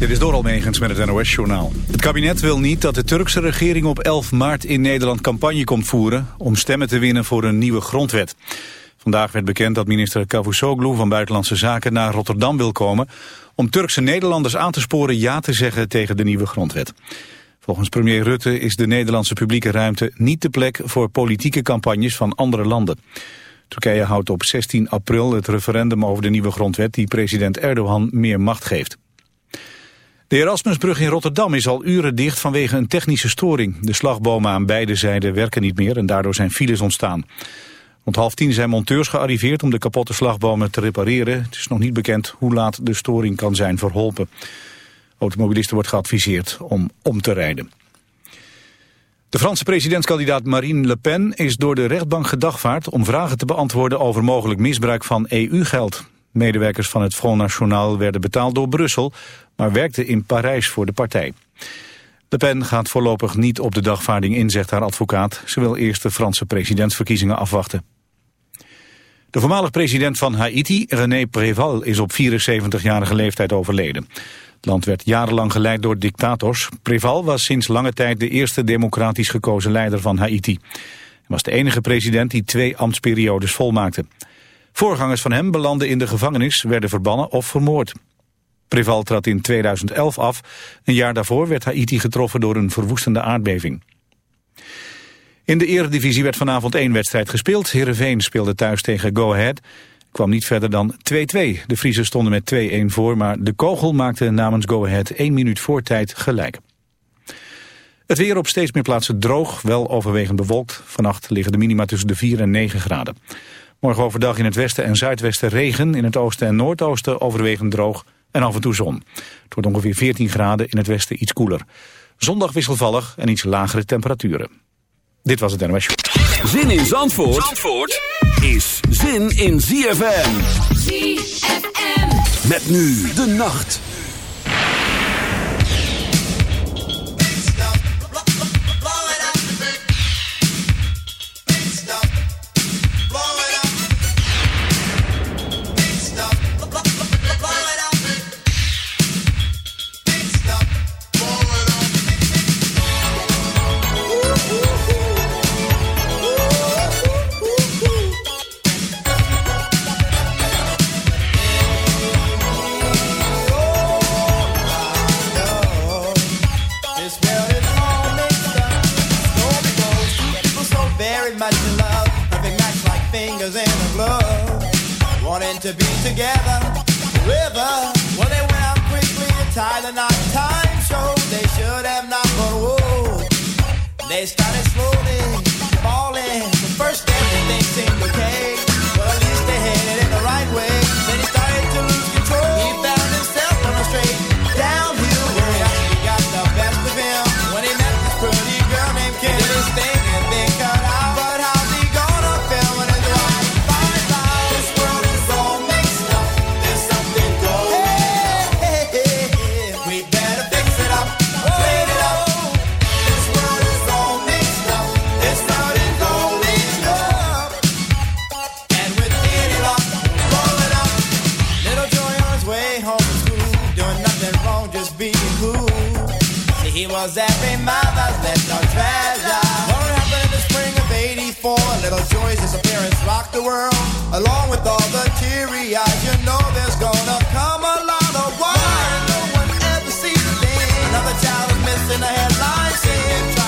Dit is door Almegens met het NOS-journaal. Het kabinet wil niet dat de Turkse regering op 11 maart in Nederland campagne komt voeren... om stemmen te winnen voor een nieuwe grondwet. Vandaag werd bekend dat minister Cavusoglu van Buitenlandse Zaken naar Rotterdam wil komen... om Turkse Nederlanders aan te sporen ja te zeggen tegen de nieuwe grondwet. Volgens premier Rutte is de Nederlandse publieke ruimte niet de plek voor politieke campagnes van andere landen. Turkije houdt op 16 april het referendum over de nieuwe grondwet die president Erdogan meer macht geeft. De Erasmusbrug in Rotterdam is al uren dicht vanwege een technische storing. De slagbomen aan beide zijden werken niet meer en daardoor zijn files ontstaan. Rond half tien zijn monteurs gearriveerd om de kapotte slagbomen te repareren. Het is nog niet bekend hoe laat de storing kan zijn verholpen. Automobilisten wordt geadviseerd om om te rijden. De Franse presidentskandidaat Marine Le Pen is door de rechtbank gedagvaard om vragen te beantwoorden over mogelijk misbruik van EU-geld. Medewerkers van het Front National werden betaald door Brussel, maar werkten in Parijs voor de partij. Le Pen gaat voorlopig niet op de dagvaarding in, zegt haar advocaat. Ze wil eerst de Franse presidentsverkiezingen afwachten. De voormalig president van Haiti, René Préval, is op 74-jarige leeftijd overleden. Het land werd jarenlang geleid door dictators. Préval was sinds lange tijd de eerste democratisch gekozen leider van Haiti. Hij was de enige president die twee ambtsperiodes volmaakte. Voorgangers van hem belanden in de gevangenis, werden verbannen of vermoord. Preval trad in 2011 af. Een jaar daarvoor werd Haiti getroffen door een verwoestende aardbeving. In de eredivisie werd vanavond één wedstrijd gespeeld. Heerenveen speelde thuis tegen Go Ahead. Kwam niet verder dan 2-2. De Friese stonden met 2-1 voor, maar de kogel maakte namens Go Ahead één minuut voor tijd gelijk. Het weer op steeds meer plaatsen droog, wel overwegend bewolkt. Vannacht liggen de minima tussen de 4 en 9 graden. Morgen overdag in het westen en zuidwesten regen. In het oosten en noordoosten overwegend droog en af en toe zon. Het wordt ongeveer 14 graden, in het westen iets koeler. Zondag wisselvallig en iets lagere temperaturen. Dit was het NOS. Zin in Zandvoort, Zandvoort is zin in ZFM. ZFM. Met nu de nacht. Nothing wrong, just being cool. See, he was every mother's little treasure. What happened in the spring of '84? Little Joy's disappearance rocked the world, along with all the teary eyes. You know there's gonna come a lot of why no one ever sees a thing. Another child is missing a headline scene,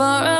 far away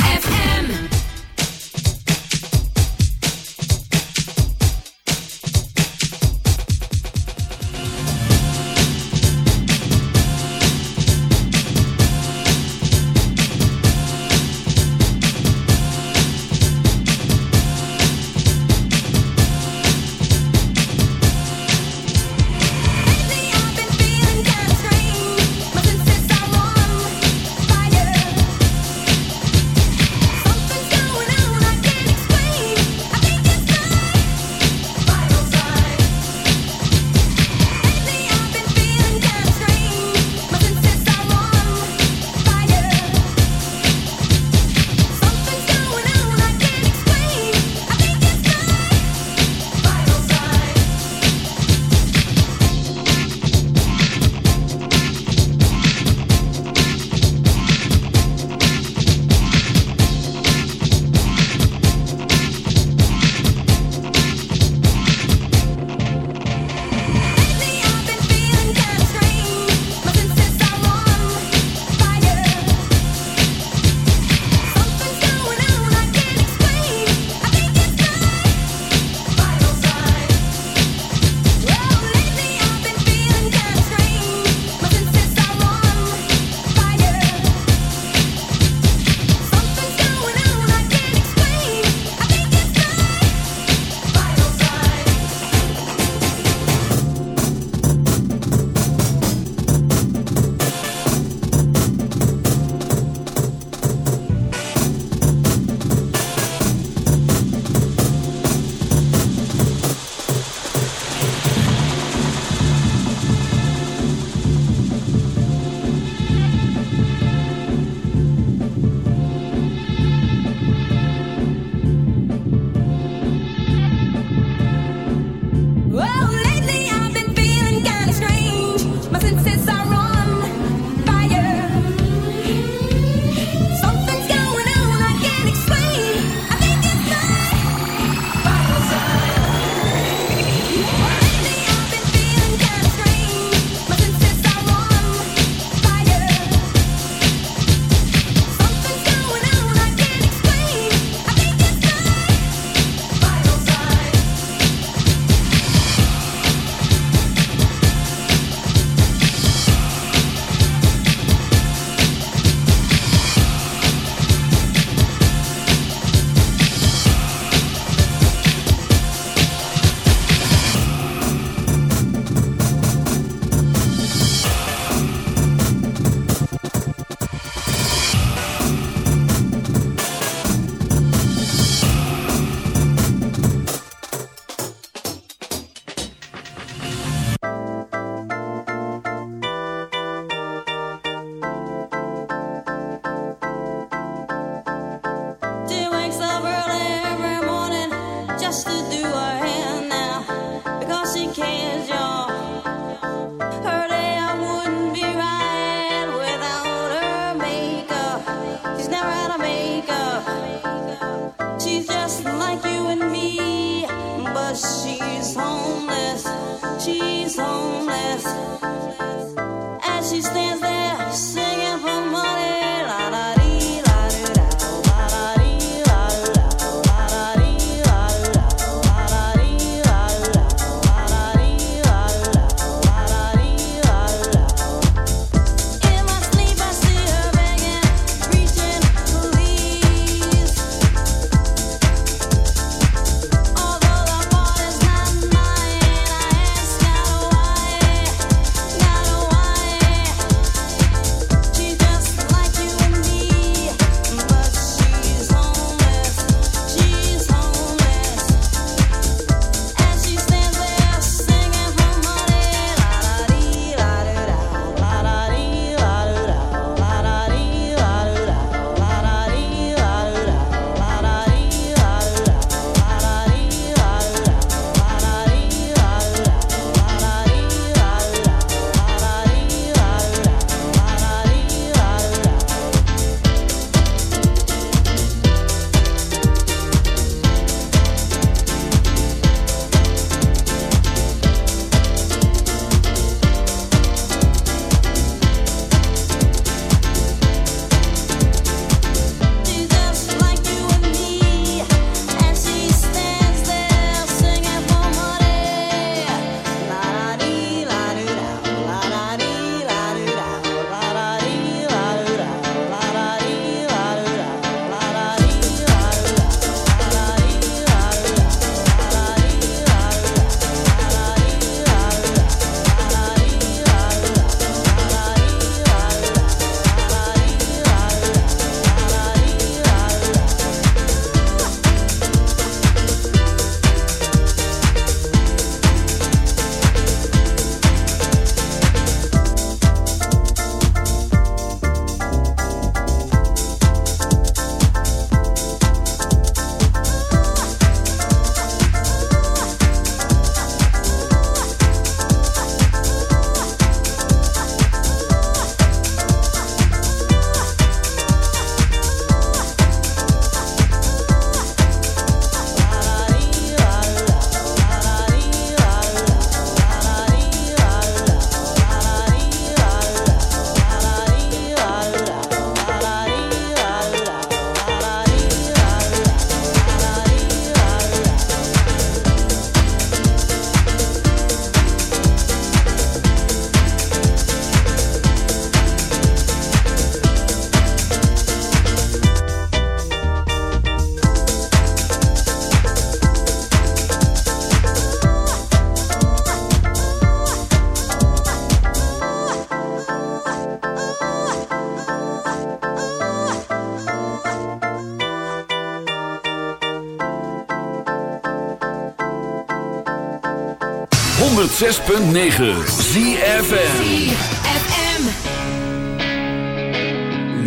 106.9 ZFM. ZFM.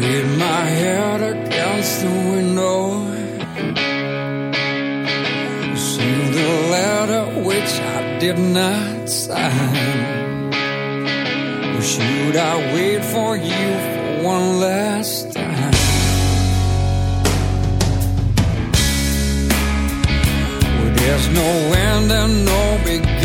Laid my head against the window. Sealed a letter which I did not sign. Should I wait for you for one last time? There's no end and no beginning.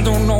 I don't know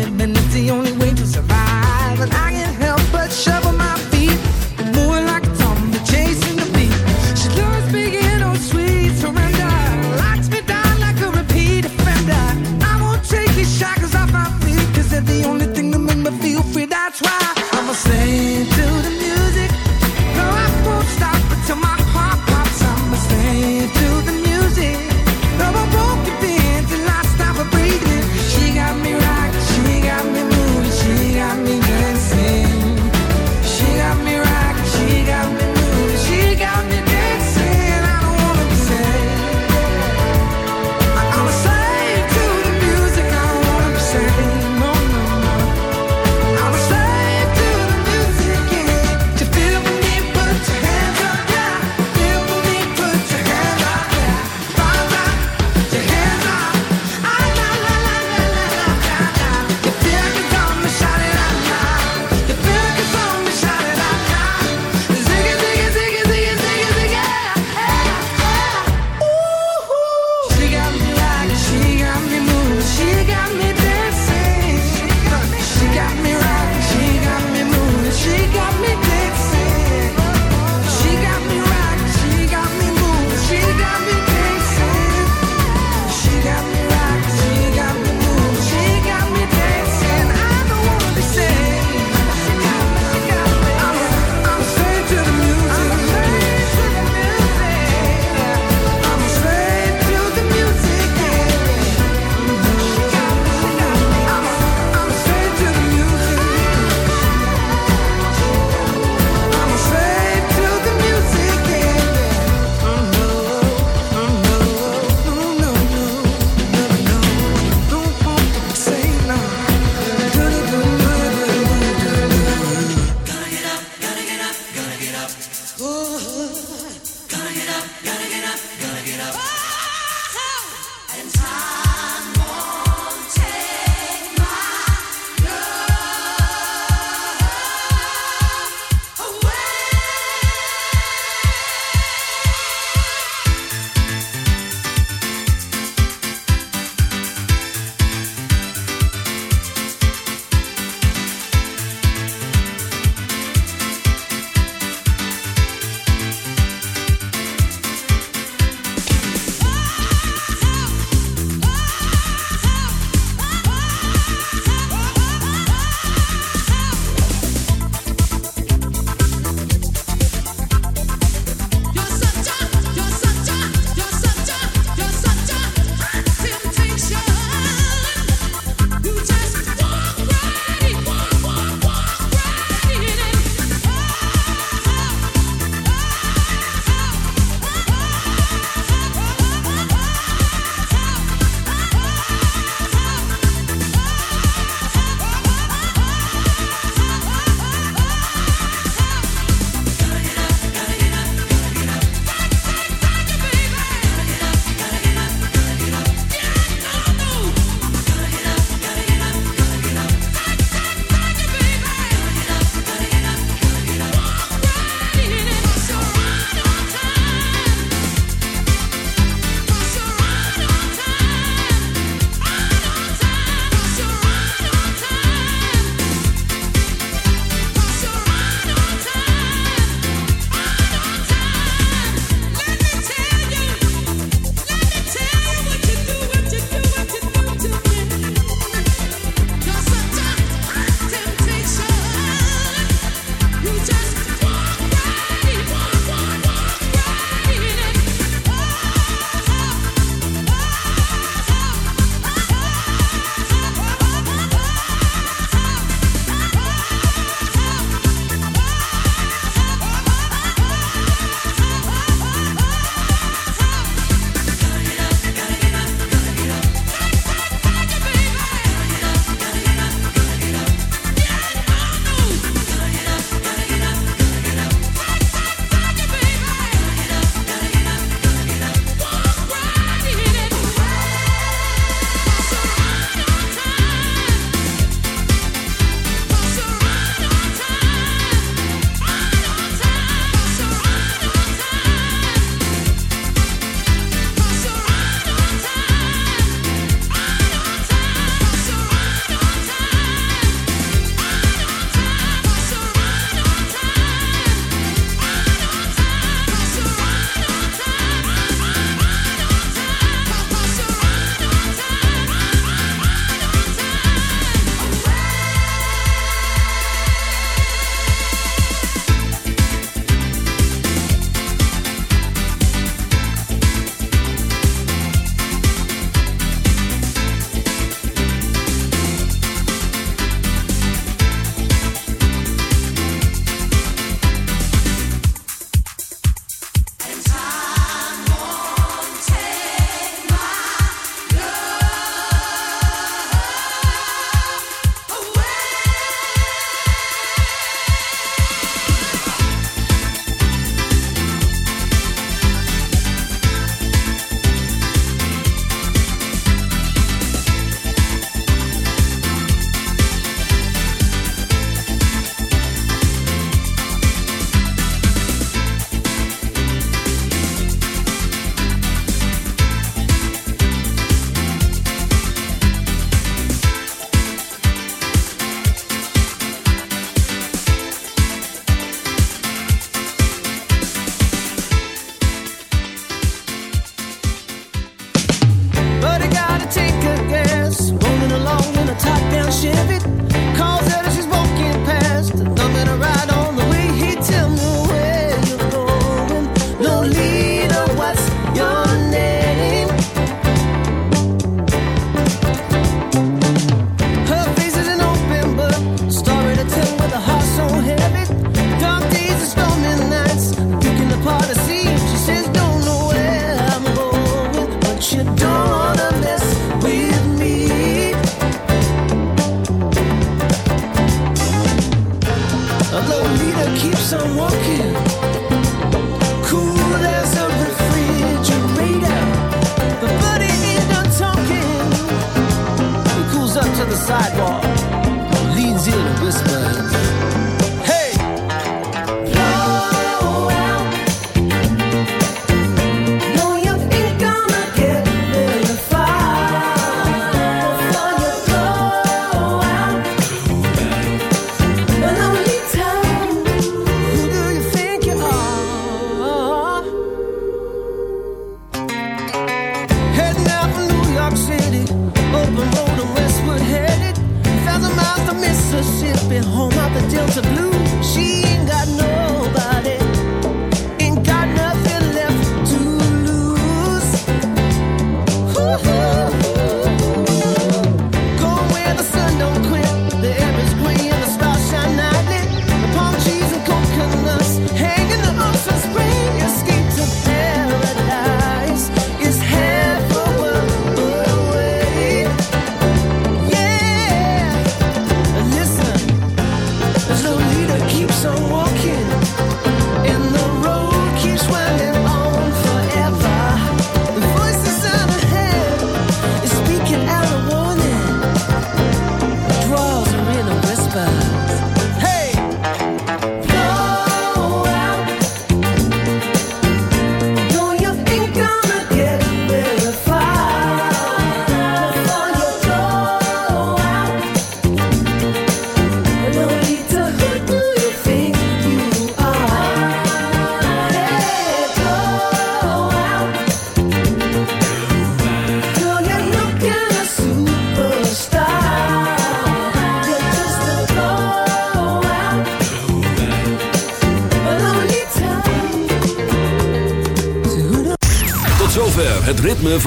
live, and it's the only way to survive. And I can't help but shovel